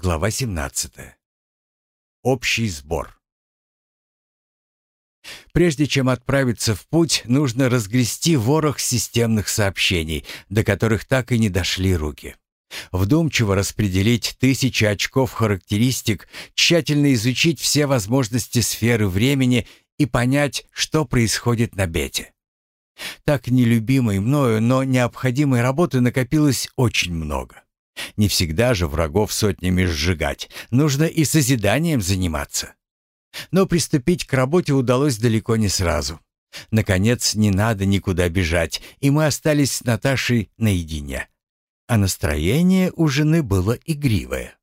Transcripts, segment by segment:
Глава 17. Общий сбор. Прежде чем отправиться в путь, нужно разгрести ворох системных сообщений, до которых так и не дошли руки. Вдумчиво распределить тысячи очков характеристик, тщательно изучить все возможности сферы времени и понять, что происходит на бете. Так нелюбимой мною, но необходимой работы накопилось очень много. Не всегда же врагов сотнями сжигать, нужно и созиданием заниматься. Но приступить к работе удалось далеко не сразу. Наконец, не надо никуда бежать, и мы остались с Наташей наедине. А настроение у жены было игривое.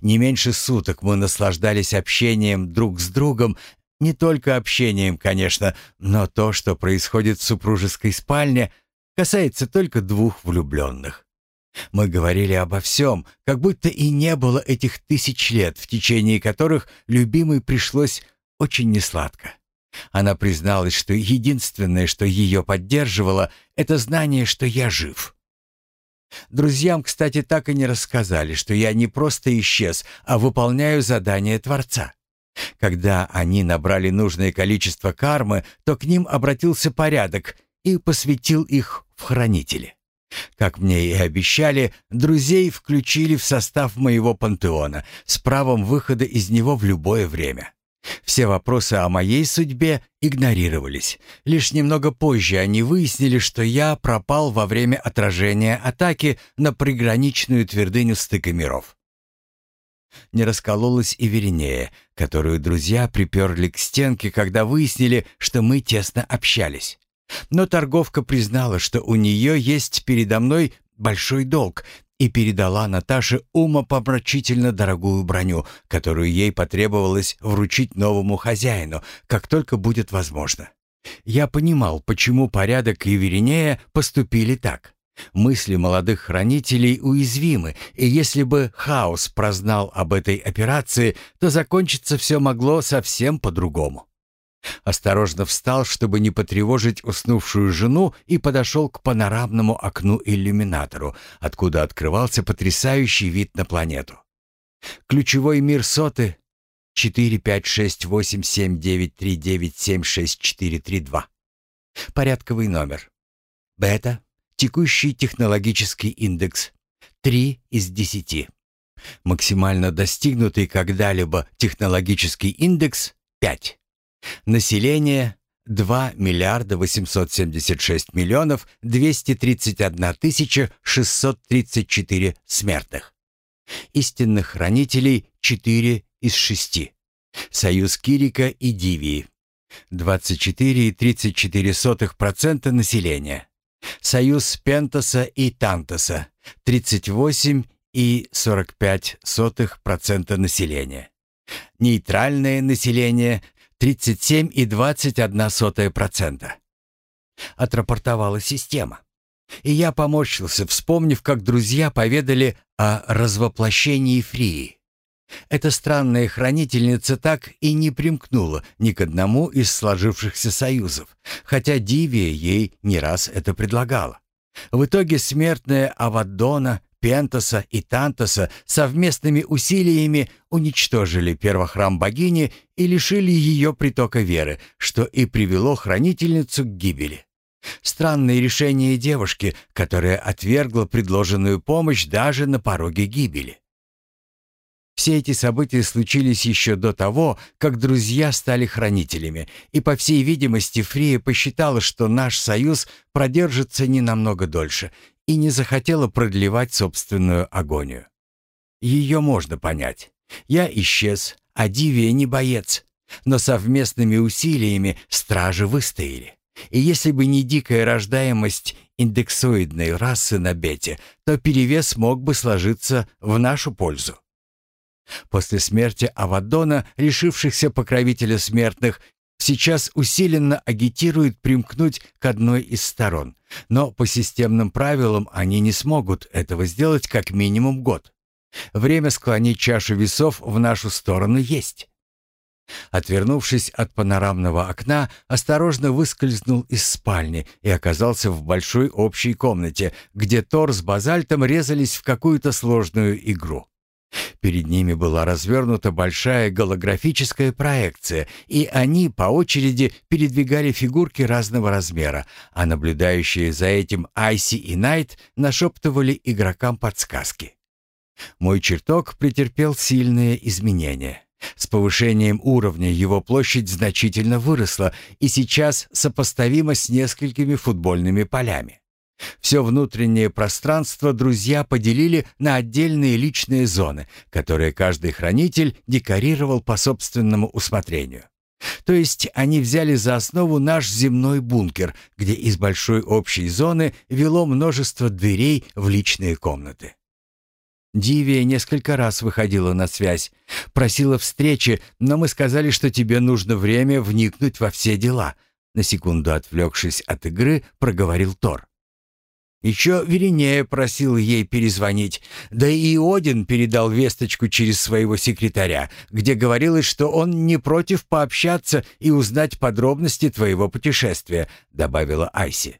Не меньше суток мы наслаждались общением друг с другом, не только общением, конечно, но то, что происходит в супружеской спальне, касается только двух влюбленных. Мы говорили обо всем, как будто и не было этих тысяч лет, в течение которых любимой пришлось очень несладко. Она призналась, что единственное, что ее поддерживало, это знание, что я жив. Друзьям, кстати, так и не рассказали, что я не просто исчез, а выполняю задание Творца. Когда они набрали нужное количество кармы, то к ним обратился порядок и посвятил их в хранители. Как мне и обещали, друзей включили в состав моего пантеона с правом выхода из него в любое время. Все вопросы о моей судьбе игнорировались. Лишь немного позже они выяснили, что я пропал во время отражения атаки на приграничную твердыню стыка миров. Не раскололась и Веринея, которую друзья приперли к стенке, когда выяснили, что мы тесно общались. Но торговка признала, что у нее есть передо мной большой долг и передала Наташе умопомрачительно дорогую броню, которую ей потребовалось вручить новому хозяину, как только будет возможно. Я понимал, почему порядок и Веринея поступили так. Мысли молодых хранителей уязвимы, и если бы Хаос прознал об этой операции, то закончиться все могло совсем по-другому. Осторожно встал, чтобы не потревожить уснувшую жену, и подошел к панорамному окну-иллюминатору, откуда открывался потрясающий вид на планету. Ключевой мир соты 4568793976432. Порядковый номер. Бета. Текущий технологический индекс 3 из 10. Максимально достигнутый когда-либо технологический индекс 5. Население 2 миллиарда 876 миллионов 231 тысяча 634 смертных. Истинных хранителей 4 из 6. Союз Кирика и Дивии. 24,34% населения. Союз Пентоса и Тантоса. 38,45% населения. Нейтральное население 37,21%. Отрапортовала система. И я поморщился, вспомнив, как друзья поведали о развоплощении Фрии. Эта странная хранительница так и не примкнула ни к одному из сложившихся союзов, хотя Дивия ей не раз это предлагала. В итоге смертная Аваддона Пентоса и Тантоса совместными усилиями уничтожили первохрам богини и лишили ее притока веры, что и привело хранительницу к гибели. Странное решение девушки, которая отвергла предложенную помощь даже на пороге гибели. Все эти события случились еще до того, как друзья стали хранителями, и, по всей видимости, Фрия посчитала, что наш союз продержится не намного дольше, и не захотела продлевать собственную агонию. Ее можно понять. Я исчез, а Дивия не боец, но совместными усилиями стражи выстояли. И если бы не дикая рождаемость индексоидной расы на бете, то перевес мог бы сложиться в нашу пользу. После смерти Авадона, решившихся покровителя смертных, сейчас усиленно агитируют примкнуть к одной из сторон, но по системным правилам они не смогут этого сделать как минимум год. Время склонить чашу весов в нашу сторону есть. Отвернувшись от панорамного окна, осторожно выскользнул из спальни и оказался в большой общей комнате, где Тор с базальтом резались в какую-то сложную игру. Перед ними была развернута большая голографическая проекция, и они по очереди передвигали фигурки разного размера, а наблюдающие за этим Айси и Найт нашептывали игрокам подсказки. Мой чертог претерпел сильные изменения. С повышением уровня его площадь значительно выросла и сейчас сопоставима с несколькими футбольными полями. Все внутреннее пространство друзья поделили на отдельные личные зоны, которые каждый хранитель декорировал по собственному усмотрению. То есть они взяли за основу наш земной бункер, где из большой общей зоны вело множество дверей в личные комнаты. Дивия несколько раз выходила на связь, просила встречи, но мы сказали, что тебе нужно время вникнуть во все дела. На секунду отвлекшись от игры, проговорил Тор. Еще Веринея просил ей перезвонить, да и Один передал весточку через своего секретаря, где говорилось, что он не против пообщаться и узнать подробности твоего путешествия», — добавила Айси.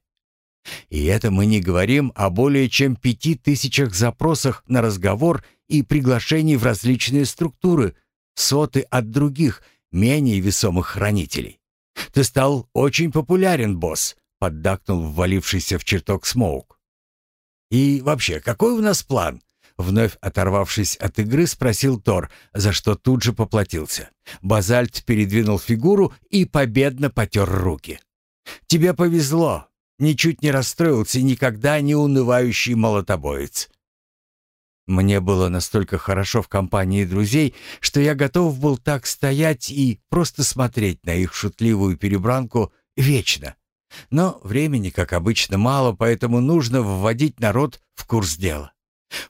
И это мы не говорим о более чем пяти тысячах запросах на разговор и приглашений в различные структуры, соты от других, менее весомых хранителей. Ты стал очень популярен, босс, поддакнул ввалившийся в чертог Смоук. И вообще, какой у нас план? Вновь оторвавшись от игры, спросил Тор, за что тут же поплатился. Базальт передвинул фигуру и победно потер руки. «Тебе повезло ничуть не расстроился никогда не унывающий молотобоец. Мне было настолько хорошо в компании друзей, что я готов был так стоять и просто смотреть на их шутливую перебранку вечно. Но времени, как обычно, мало, поэтому нужно вводить народ в курс дела.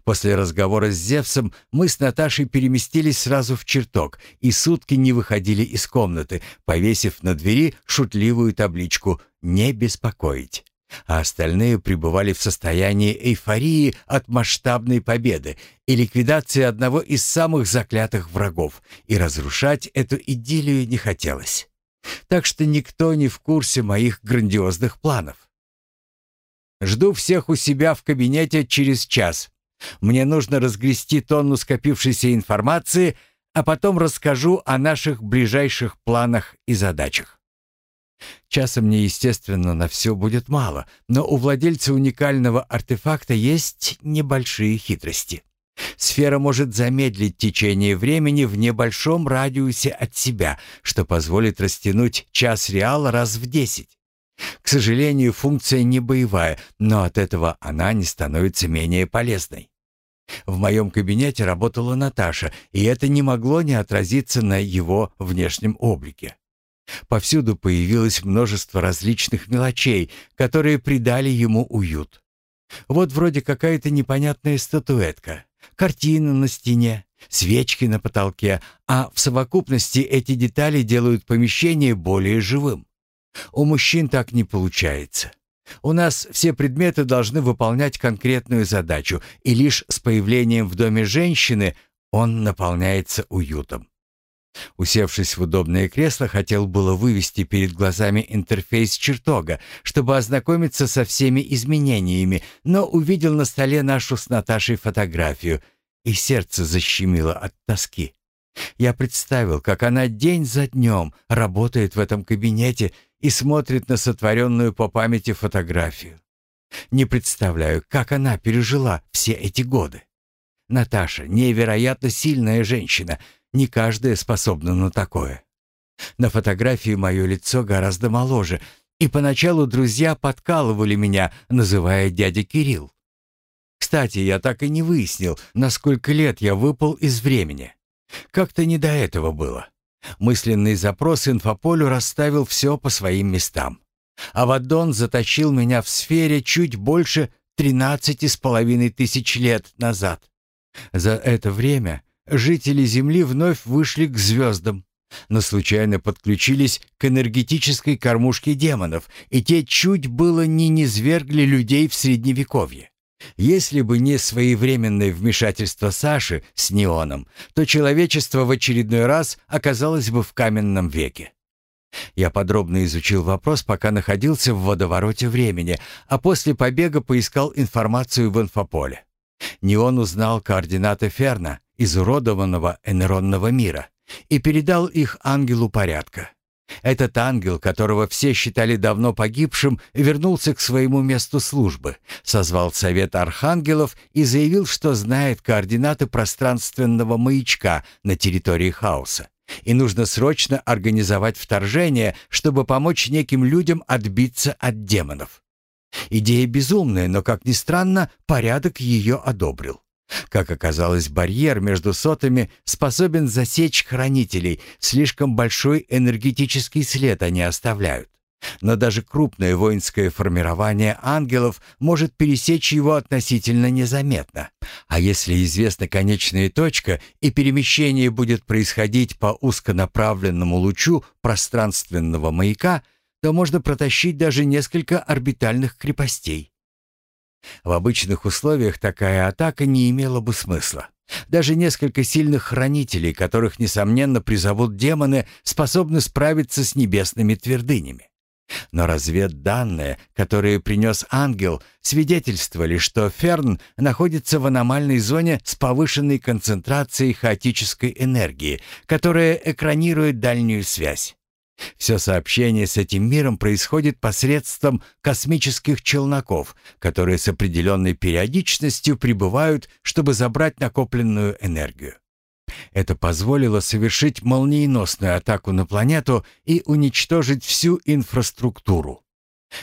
После разговора с Зевсом мы с Наташей переместились сразу в чертог и сутки не выходили из комнаты, повесив на двери шутливую табличку «Не беспокоить». А остальные пребывали в состоянии эйфории от масштабной победы и ликвидации одного из самых заклятых врагов, и разрушать эту идиллию не хотелось. Так что никто не в курсе моих грандиозных планов. Жду всех у себя в кабинете через час. Мне нужно разгрести тонну скопившейся информации, а потом расскажу о наших ближайших планах и задачах. Часа мне, естественно, на все будет мало, но у владельца уникального артефакта есть небольшие хитрости. Сфера может замедлить течение времени в небольшом радиусе от себя, что позволит растянуть час реала раз в десять. К сожалению, функция не боевая, но от этого она не становится менее полезной. В моем кабинете работала Наташа, и это не могло не отразиться на его внешнем облике. Повсюду появилось множество различных мелочей, которые придали ему уют. Вот вроде какая-то непонятная статуэтка, картина на стене, свечки на потолке, а в совокупности эти детали делают помещение более живым. У мужчин так не получается. У нас все предметы должны выполнять конкретную задачу, и лишь с появлением в доме женщины он наполняется уютом. Усевшись в удобное кресло, хотел было вывести перед глазами интерфейс чертога, чтобы ознакомиться со всеми изменениями, но увидел на столе нашу с Наташей фотографию, и сердце защемило от тоски. Я представил, как она день за днем работает в этом кабинете и смотрит на сотворенную по памяти фотографию. Не представляю, как она пережила все эти годы. Наташа — невероятно сильная женщина — не каждая способна на такое. На фотографии мое лицо гораздо моложе, и поначалу друзья подкалывали меня, называя дядя Кирилл. Кстати, я так и не выяснил, на сколько лет я выпал из времени. Как-то не до этого было. Мысленный запрос инфополю расставил все по своим местам. Авадон заточил меня в сфере чуть больше тринадцати с половиной тысяч лет назад. За это время жители Земли вновь вышли к звездам, но случайно подключились к энергетической кормушке демонов, и те чуть было не низвергли людей в Средневековье. Если бы не своевременное вмешательство Саши с Неоном, то человечество в очередной раз оказалось бы в каменном веке. Я подробно изучил вопрос, пока находился в водовороте времени, а после побега поискал информацию в инфополе. Неон узнал координаты Ферна изуродованного энеронного мира, и передал их ангелу порядка. Этот ангел, которого все считали давно погибшим, вернулся к своему месту службы, созвал совет архангелов и заявил, что знает координаты пространственного маячка на территории хаоса. И нужно срочно организовать вторжение, чтобы помочь неким людям отбиться от демонов. Идея безумная, но, как ни странно, порядок ее одобрил. Как оказалось, барьер между сотами способен засечь хранителей, слишком большой энергетический след они оставляют. Но даже крупное воинское формирование ангелов может пересечь его относительно незаметно. А если известна конечная точка и перемещение будет происходить по узконаправленному лучу пространственного маяка, то можно протащить даже несколько орбитальных крепостей. В обычных условиях такая атака не имела бы смысла. Даже несколько сильных хранителей, которых, несомненно, призовут демоны, способны справиться с небесными твердынями. Но разведданные, которые принес ангел, свидетельствовали, что Ферн находится в аномальной зоне с повышенной концентрацией хаотической энергии, которая экранирует дальнюю связь. Все сообщение с этим миром происходит посредством космических челноков, которые с определенной периодичностью прибывают, чтобы забрать накопленную энергию. Это позволило совершить молниеносную атаку на планету и уничтожить всю инфраструктуру.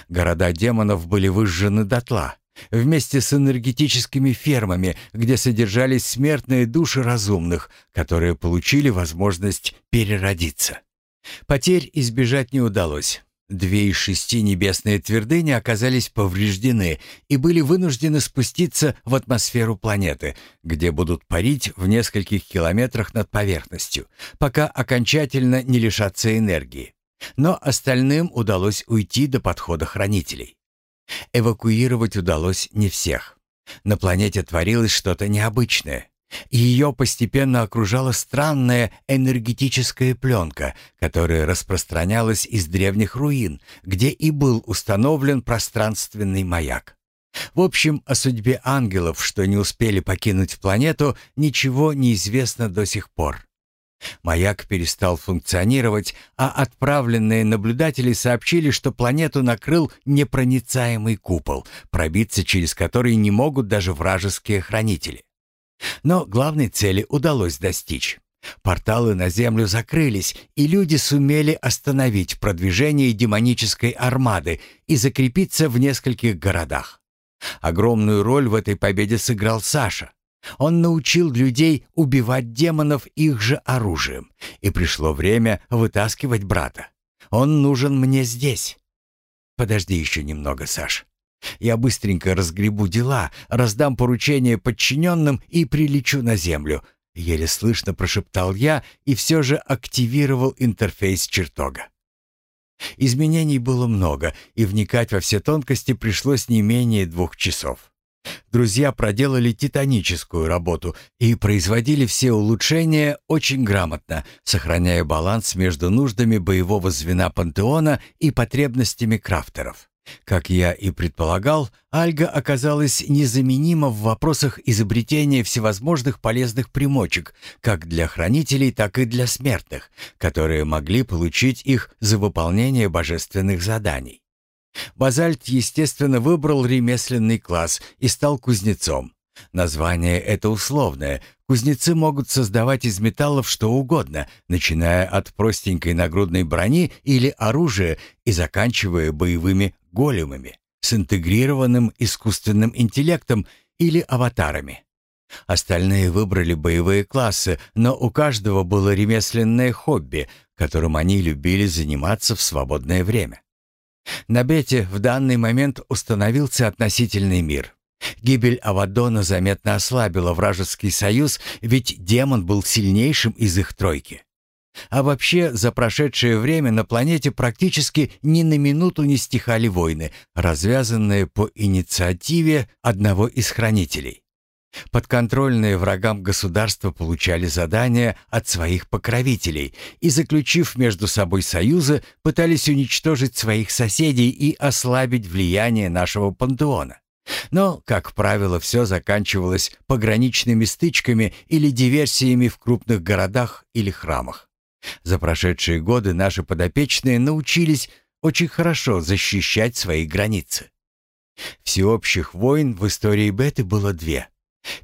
Города демонов были выжжены дотла, вместе с энергетическими фермами, где содержались смертные души разумных, которые получили возможность переродиться. Потерь избежать не удалось. Две из шести небесные твердыни оказались повреждены и были вынуждены спуститься в атмосферу планеты, где будут парить в нескольких километрах над поверхностью, пока окончательно не лишатся энергии. Но остальным удалось уйти до подхода хранителей. Эвакуировать удалось не всех. На планете творилось что-то необычное. Ее постепенно окружала странная энергетическая пленка, которая распространялась из древних руин, где и был установлен пространственный маяк. В общем, о судьбе ангелов, что не успели покинуть планету, ничего не известно до сих пор. Маяк перестал функционировать, а отправленные наблюдатели сообщили, что планету накрыл непроницаемый купол, пробиться через который не могут даже вражеские хранители. Но главной цели удалось достичь. Порталы на Землю закрылись, и люди сумели остановить продвижение демонической армады и закрепиться в нескольких городах. Огромную роль в этой победе сыграл Саша. Он научил людей убивать демонов их же оружием, и пришло время вытаскивать брата. Он нужен мне здесь. Подожди еще немного, Саш. Я быстренько разгребу дела, раздам поручения подчиненным и прилечу на землю. Еле слышно прошептал я и все же активировал интерфейс чертога. Изменений было много, и вникать во все тонкости пришлось не менее двух часов. Друзья проделали титаническую работу и производили все улучшения очень грамотно, сохраняя баланс между нуждами боевого звена пантеона и потребностями крафтеров. Как я и предполагал, Альга оказалась незаменима в вопросах изобретения всевозможных полезных примочек, как для хранителей, так и для смертных, которые могли получить их за выполнение божественных заданий. Базальт, естественно, выбрал ремесленный класс и стал кузнецом. Название это условное. Кузнецы могут создавать из металлов что угодно, начиная от простенькой нагрудной брони или оружия и заканчивая боевыми големами с интегрированным искусственным интеллектом или аватарами. Остальные выбрали боевые классы, но у каждого было ремесленное хобби, которым они любили заниматься в свободное время. На Бете в данный момент установился относительный мир. Гибель Авадона заметно ослабила вражеский союз, ведь демон был сильнейшим из их тройки. А вообще, за прошедшее время на планете практически ни на минуту не стихали войны, развязанные по инициативе одного из хранителей. Подконтрольные врагам государства получали задания от своих покровителей и, заключив между собой союзы, пытались уничтожить своих соседей и ослабить влияние нашего пантеона. Но, как правило, все заканчивалось пограничными стычками или диверсиями в крупных городах или храмах. За прошедшие годы наши подопечные научились очень хорошо защищать свои границы. Всеобщих войн в истории Беты было две.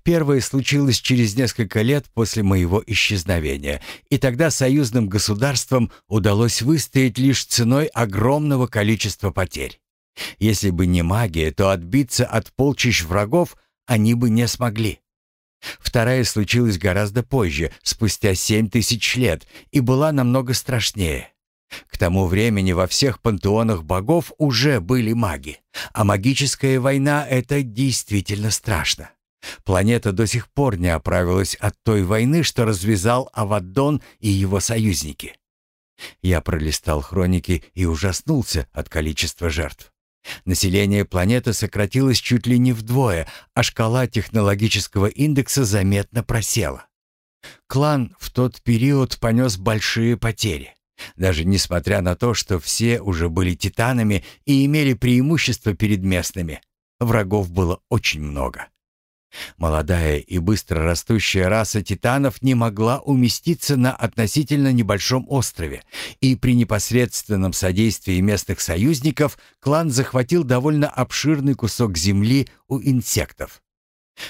Первое случилось через несколько лет после моего исчезновения, и тогда союзным государствам удалось выстоять лишь ценой огромного количества потерь. Если бы не магия, то отбиться от полчищ врагов они бы не смогли. Вторая случилась гораздо позже, спустя семь тысяч лет, и была намного страшнее. К тому времени во всех пантеонах богов уже были маги, а магическая война — это действительно страшно. Планета до сих пор не оправилась от той войны, что развязал Аваддон и его союзники. Я пролистал хроники и ужаснулся от количества жертв. Население планеты сократилось чуть ли не вдвое, а шкала технологического индекса заметно просела. Клан в тот период понес большие потери. Даже несмотря на то, что все уже были титанами и имели преимущество перед местными, врагов было очень много. Молодая и быстро растущая раса титанов не могла уместиться на относительно небольшом острове, и при непосредственном содействии местных союзников клан захватил довольно обширный кусок земли у инсектов.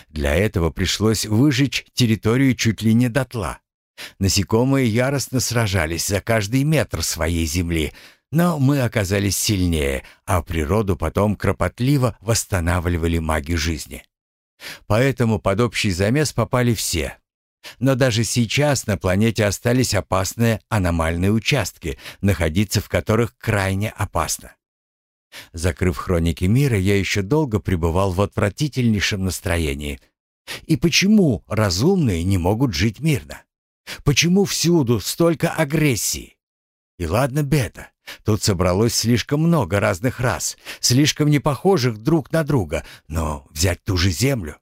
Для этого пришлось выжечь территорию чуть ли не дотла. Насекомые яростно сражались за каждый метр своей земли, но мы оказались сильнее, а природу потом кропотливо восстанавливали маги жизни. Поэтому под общий замес попали все. Но даже сейчас на планете остались опасные аномальные участки, находиться в которых крайне опасно. Закрыв хроники мира, я еще долго пребывал в отвратительнейшем настроении. И почему разумные не могут жить мирно? Почему всюду столько агрессии? И ладно бета, тут собралось слишком много разных рас, слишком непохожих друг на друга, но взять ту же Землю.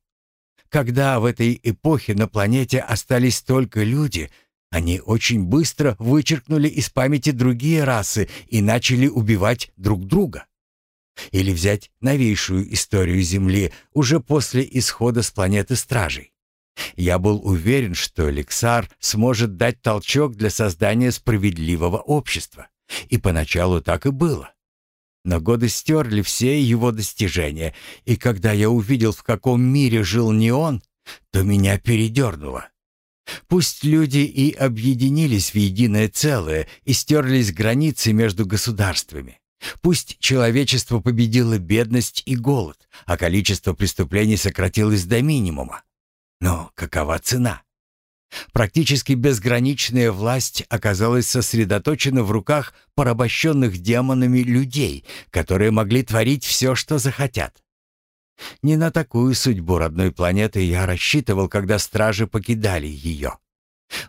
Когда в этой эпохе на планете остались только люди, они очень быстро вычеркнули из памяти другие расы и начали убивать друг друга. Или взять новейшую историю Земли уже после исхода с планеты Стражей. Я был уверен, что Лексар сможет дать толчок для создания справедливого общества. И поначалу так и было. Но годы стерли все его достижения, и когда я увидел, в каком мире жил не он, то меня передернуло. Пусть люди и объединились в единое целое и стерлись границы между государствами. Пусть человечество победило бедность и голод, а количество преступлений сократилось до минимума. Но какова цена? Практически безграничная власть оказалась сосредоточена в руках порабощенных демонами людей, которые могли творить все, что захотят. Не на такую судьбу родной планеты я рассчитывал, когда стражи покидали ее.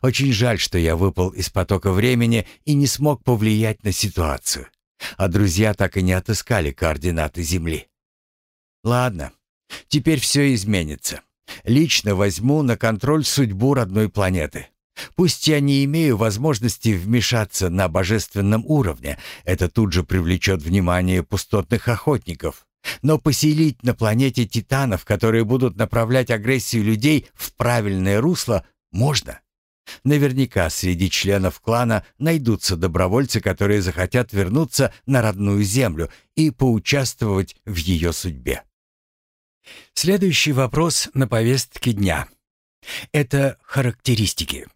Очень жаль, что я выпал из потока времени и не смог повлиять на ситуацию. А друзья так и не отыскали координаты Земли. Ладно, теперь все изменится. Лично возьму на контроль судьбу родной планеты. Пусть я не имею возможности вмешаться на божественном уровне, это тут же привлечет внимание пустотных охотников. Но поселить на планете титанов, которые будут направлять агрессию людей в правильное русло, можно. Наверняка среди членов клана найдутся добровольцы, которые захотят вернуться на родную землю и поучаствовать в ее судьбе. Следующий вопрос на повестке дня. Это характеристики.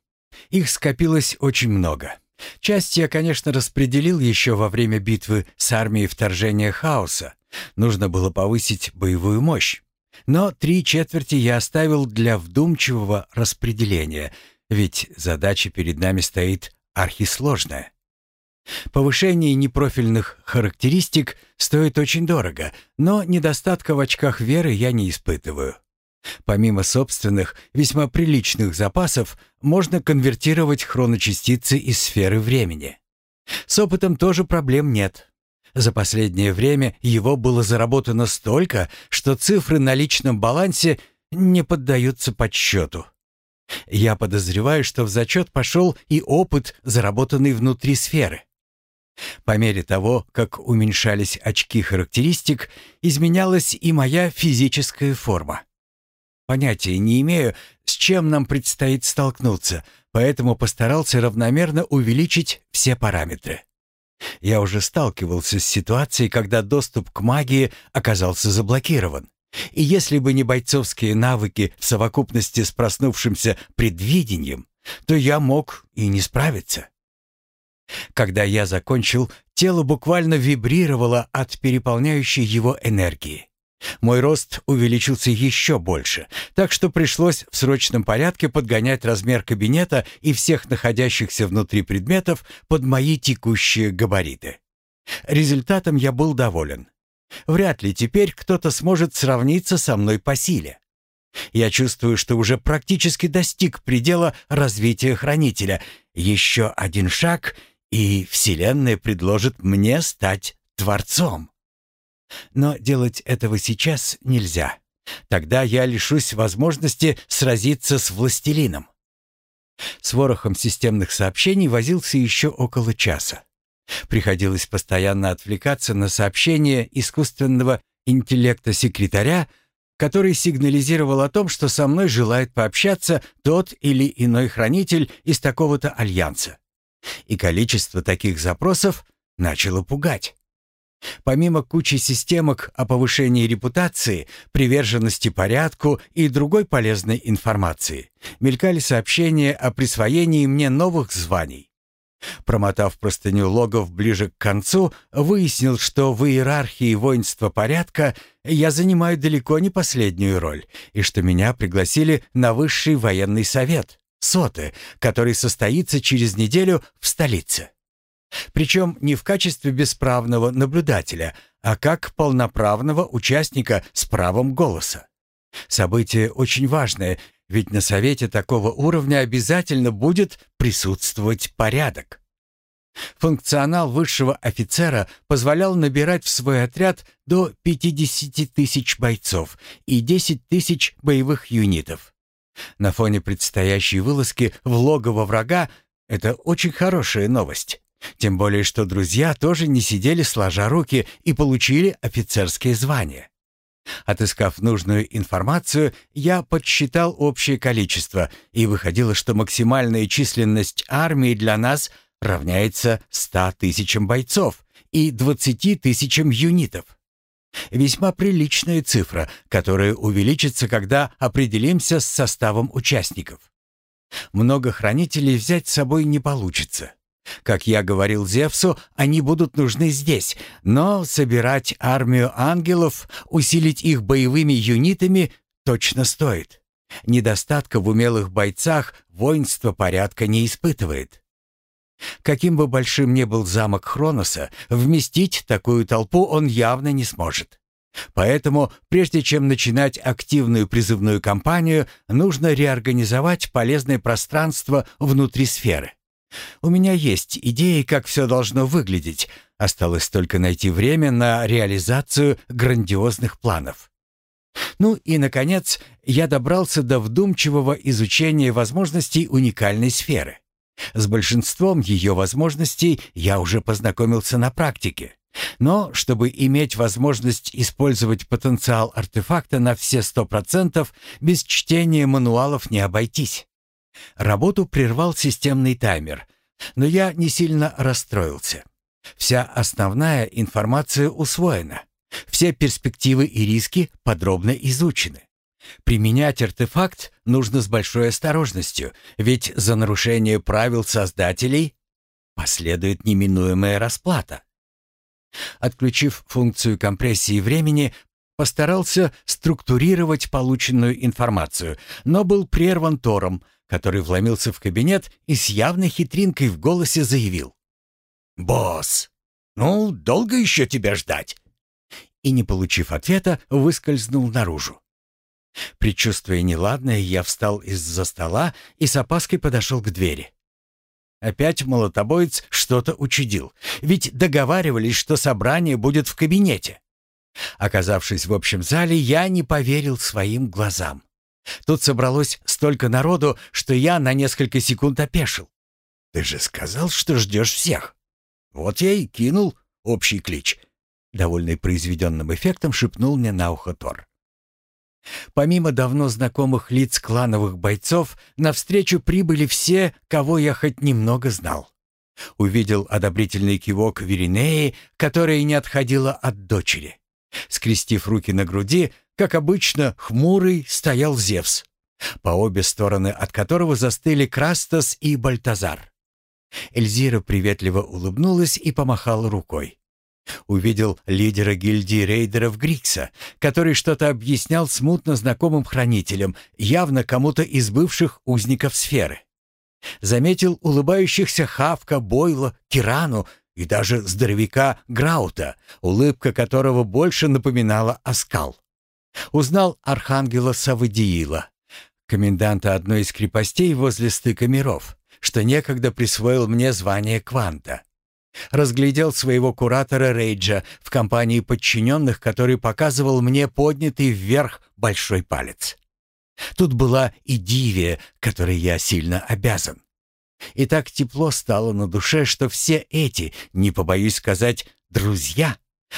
Их скопилось очень много. Часть я, конечно, распределил еще во время битвы с армией вторжения хаоса. Нужно было повысить боевую мощь. Но три четверти я оставил для вдумчивого распределения, ведь задача перед нами стоит архисложная. Повышение непрофильных характеристик стоит очень дорого, но недостатка в очках веры я не испытываю. Помимо собственных, весьма приличных запасов, можно конвертировать хроночастицы из сферы времени. С опытом тоже проблем нет. За последнее время его было заработано столько, что цифры на личном балансе не поддаются подсчету. Я подозреваю, что в зачет пошел и опыт, заработанный внутри сферы. По мере того, как уменьшались очки характеристик, изменялась и моя физическая форма. Понятия не имею, с чем нам предстоит столкнуться, поэтому постарался равномерно увеличить все параметры. Я уже сталкивался с ситуацией, когда доступ к магии оказался заблокирован. И если бы не бойцовские навыки в совокупности с проснувшимся предвидением, то я мог и не справиться. Когда я закончил, тело буквально вибрировало от переполняющей его энергии. Мой рост увеличился еще больше, так что пришлось в срочном порядке подгонять размер кабинета и всех находящихся внутри предметов под мои текущие габариты. Результатом я был доволен. Вряд ли теперь кто-то сможет сравниться со мной по силе. Я чувствую, что уже практически достиг предела развития хранителя. Еще один шаг, и Вселенная предложит мне стать Творцом. Но делать этого сейчас нельзя. Тогда я лишусь возможности сразиться с властелином. С ворохом системных сообщений возился еще около часа. Приходилось постоянно отвлекаться на сообщения искусственного интеллекта секретаря, который сигнализировал о том, что со мной желает пообщаться тот или иной хранитель из такого-то альянса. И количество таких запросов начало пугать. Помимо кучи системок о повышении репутации, приверженности порядку и другой полезной информации, мелькали сообщения о присвоении мне новых званий. Промотав простыню логов ближе к концу, выяснил, что в иерархии воинства порядка я занимаю далеко не последнюю роль, и что меня пригласили на высший военный совет, СОТы, который состоится через неделю в столице. Причем не в качестве бесправного наблюдателя, а как полноправного участника с правом голоса. Событие очень важное, ведь на совете такого уровня обязательно будет присутствовать порядок. Функционал высшего офицера позволял набирать в свой отряд до 50 тысяч бойцов и 10 тысяч боевых юнитов. На фоне предстоящей вылазки в логово врага это очень хорошая новость. Тем более, что друзья тоже не сидели сложа руки и получили офицерские звания. Отыскав нужную информацию, я подсчитал общее количество, и выходило, что максимальная численность армии для нас равняется 100 тысячам бойцов и 20 тысячам юнитов. Весьма приличная цифра, которая увеличится, когда определимся с составом участников. Много хранителей взять с собой не получится. Как я говорил Зевсу, они будут нужны здесь, но собирать армию ангелов, усилить их боевыми юнитами точно стоит. Недостатка в умелых бойцах воинство порядка не испытывает. Каким бы большим ни был замок Хроноса, вместить такую толпу он явно не сможет. Поэтому, прежде чем начинать активную призывную кампанию, нужно реорганизовать полезное пространство внутри сферы. У меня есть идеи, как все должно выглядеть. Осталось только найти время на реализацию грандиозных планов. Ну и, наконец, я добрался до вдумчивого изучения возможностей уникальной сферы. С большинством ее возможностей я уже познакомился на практике. Но чтобы иметь возможность использовать потенциал артефакта на все сто процентов, без чтения мануалов не обойтись. Работу прервал системный таймер, но я не сильно расстроился. Вся основная информация усвоена. Все перспективы и риски подробно изучены. Применять артефакт нужно с большой осторожностью, ведь за нарушение правил создателей последует неминуемая расплата. Отключив функцию компрессии времени, постарался структурировать полученную информацию, но был прерван Тором, который вломился в кабинет и с явной хитринкой в голосе заявил. «Босс, ну, долго еще тебя ждать?» И, не получив ответа, выскользнул наружу. Предчувствуя неладное, я встал из-за стола и с опаской подошел к двери. Опять молотобоец что-то учудил, ведь договаривались, что собрание будет в кабинете. Оказавшись в общем зале, я не поверил своим глазам. Тут собралось столько народу, что я на несколько секунд опешил. «Ты же сказал, что ждешь всех!» Вот я и кинул общий клич. Довольный произведенным эффектом шепнул мне на ухо Тор. Помимо давно знакомых лиц клановых бойцов, навстречу прибыли все, кого я хоть немного знал. Увидел одобрительный кивок Веринеи, которая не отходила от дочери. Скрестив руки на груди, как обычно, хмурый стоял Зевс, по обе стороны от которого застыли Крастос и Бальтазар. Эльзира приветливо улыбнулась и помахала рукой. Увидел лидера гильдии рейдеров Грикса, который что-то объяснял смутно знакомым хранителям, явно кому-то из бывших узников сферы. Заметил улыбающихся Хавка, Бойла, Кирану и даже здоровяка Граута, улыбка которого больше напоминала оскал. Узнал архангела Савадиила, коменданта одной из крепостей возле стыка миров, что некогда присвоил мне звание Кванта. Разглядел своего куратора Рейджа в компании подчиненных, который показывал мне поднятый вверх большой палец. Тут была и Дивия, которой я сильно обязан. И так тепло стало на душе, что все эти, не побоюсь сказать, друзья,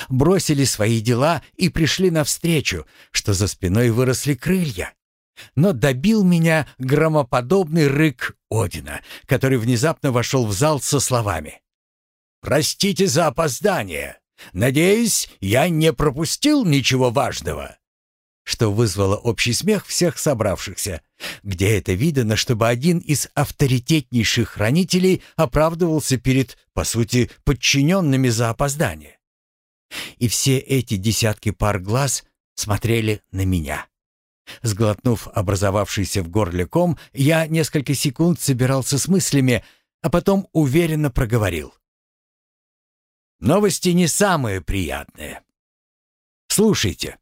бросили свои дела и пришли навстречу, что за спиной выросли крылья. Но добил меня громоподобный рык Одина, который внезапно вошел в зал со словами. «Простите за опоздание. Надеюсь, я не пропустил ничего важного» что вызвало общий смех всех собравшихся. Где это видано, чтобы один из авторитетнейших хранителей оправдывался перед, по сути, подчиненными за опоздание? И все эти десятки пар глаз смотрели на меня. Сглотнув образовавшийся в горле ком, я несколько секунд собирался с мыслями, а потом уверенно проговорил. Новости не самые приятные. Слушайте,